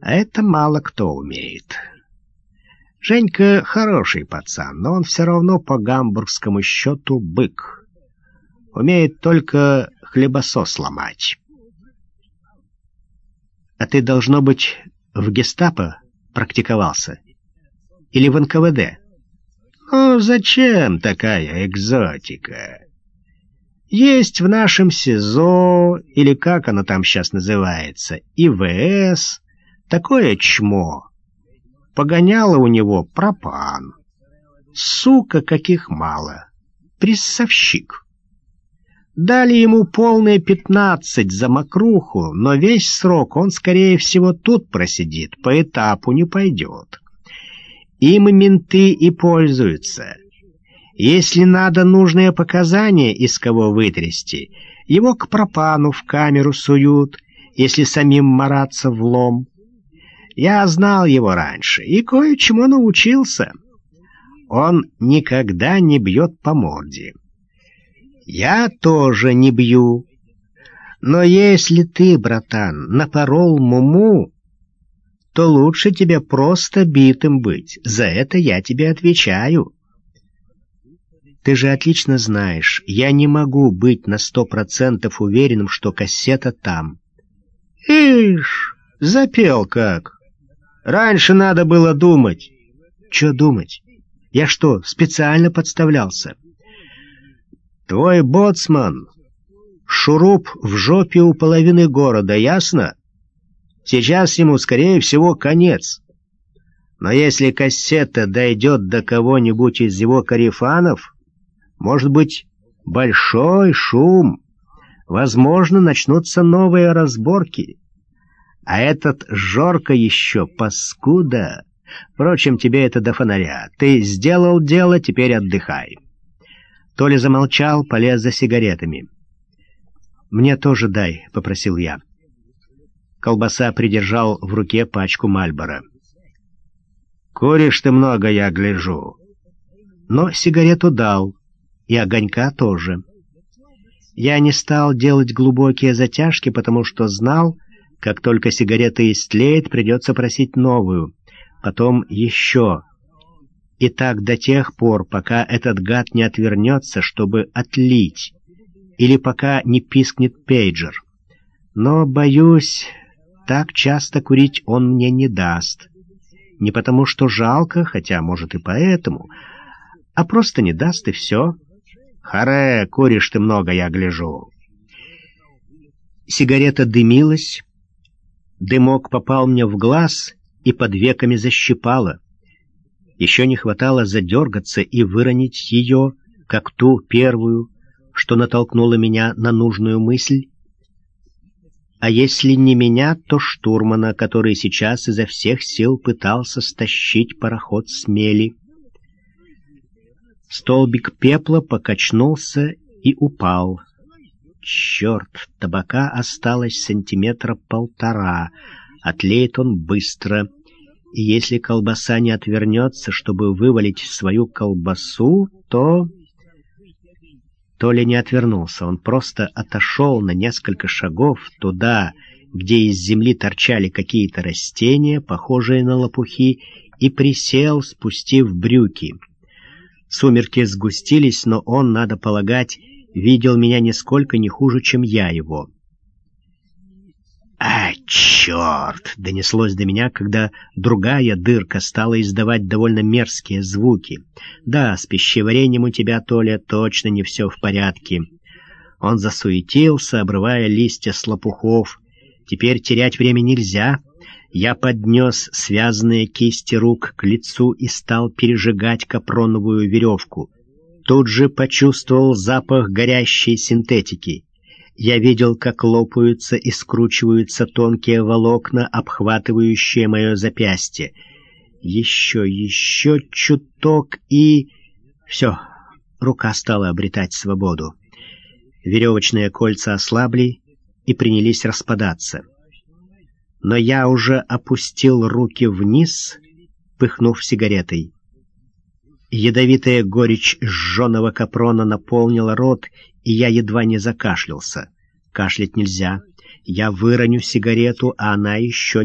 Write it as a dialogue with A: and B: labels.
A: А это мало кто умеет. Женька хороший пацан, но он все равно по гамбургскому счету бык. Умеет только хлебосос ломать. А ты, должно быть, в гестапо практиковался? Или в НКВД? Ну, зачем такая экзотика? Есть в нашем СИЗО, или как оно там сейчас называется, ИВС, такое чмо. Погоняло у него пропан. Сука, каких мало. Прессовщик. Дали ему полные пятнадцать за мокруху, но весь срок он, скорее всего, тут просидит, по этапу не пойдет. Им менты и пользуются. Если надо нужные показания из кого вытрясти, его к пропану в камеру суют, если самим мараться в лом. Я знал его раньше и кое-чему научился. Он никогда не бьет по морде. Я тоже не бью. Но если ты, братан, напорол муму, то лучше тебе просто битым быть. За это я тебе отвечаю. Ты же отлично знаешь, я не могу быть на сто процентов уверенным, что кассета там. Ишь, запел как. Раньше надо было думать. Че думать? Я что, специально подставлялся? Твой боцман — шуруп в жопе у половины города, ясно? Сейчас ему, скорее всего, конец. Но если кассета дойдет до кого-нибудь из его карифанов, может быть, большой шум, возможно, начнутся новые разборки. А этот Жорка еще паскуда. Впрочем, тебе это до фонаря. Ты сделал дело, теперь отдыхай. Толя замолчал, полез за сигаретами. «Мне тоже дай», — попросил я. Колбаса придержал в руке пачку Мальбора. «Куришь ты много, я гляжу». Но сигарету дал, и огонька тоже. Я не стал делать глубокие затяжки, потому что знал, как только сигарета истлеет, придется просить новую, потом еще. И так до тех пор, пока этот гад не отвернется, чтобы отлить, или пока не пискнет пейджер. Но, боюсь, так часто курить он мне не даст. Не потому что жалко, хотя, может, и поэтому, а просто не даст, и все. Харе, куришь ты много, я гляжу. Сигарета дымилась, Дымок попал мне в глаз и под веками защипало. Еще не хватало задергаться и выронить ее, как ту первую, что натолкнула меня на нужную мысль. А если не меня, то штурмана, который сейчас изо всех сил пытался стащить пароход с мели. Столбик пепла покачнулся и упал — Черт, табака осталось сантиметра полтора, отлеет он быстро. И если колбаса не отвернется, чтобы вывалить свою колбасу, то... Толя не отвернулся, он просто отошел на несколько шагов туда, где из земли торчали какие-то растения, похожие на лопухи, и присел, спустив брюки. Сумерки сгустились, но он, надо полагать, видел меня нисколько не хуже, чем я его. «А, черт!» — донеслось до меня, когда другая дырка стала издавать довольно мерзкие звуки. «Да, с пищеварением у тебя, Толя, точно не все в порядке». Он засуетился, обрывая листья с лопухов. «Теперь терять время нельзя». Я поднес связанные кисти рук к лицу и стал пережигать капроновую веревку тут же почувствовал запах горящей синтетики. Я видел, как лопаются и скручиваются тонкие волокна, обхватывающие мое запястье. Еще, еще чуток и... Все, рука стала обретать свободу. Веревочные кольца ослабли и принялись распадаться. Но я уже опустил руки вниз, пыхнув сигаретой. Ядовитая горечь сжженного капрона наполнила рот, и я едва не закашлялся. Кашлять нельзя. Я выроню сигарету, а она еще не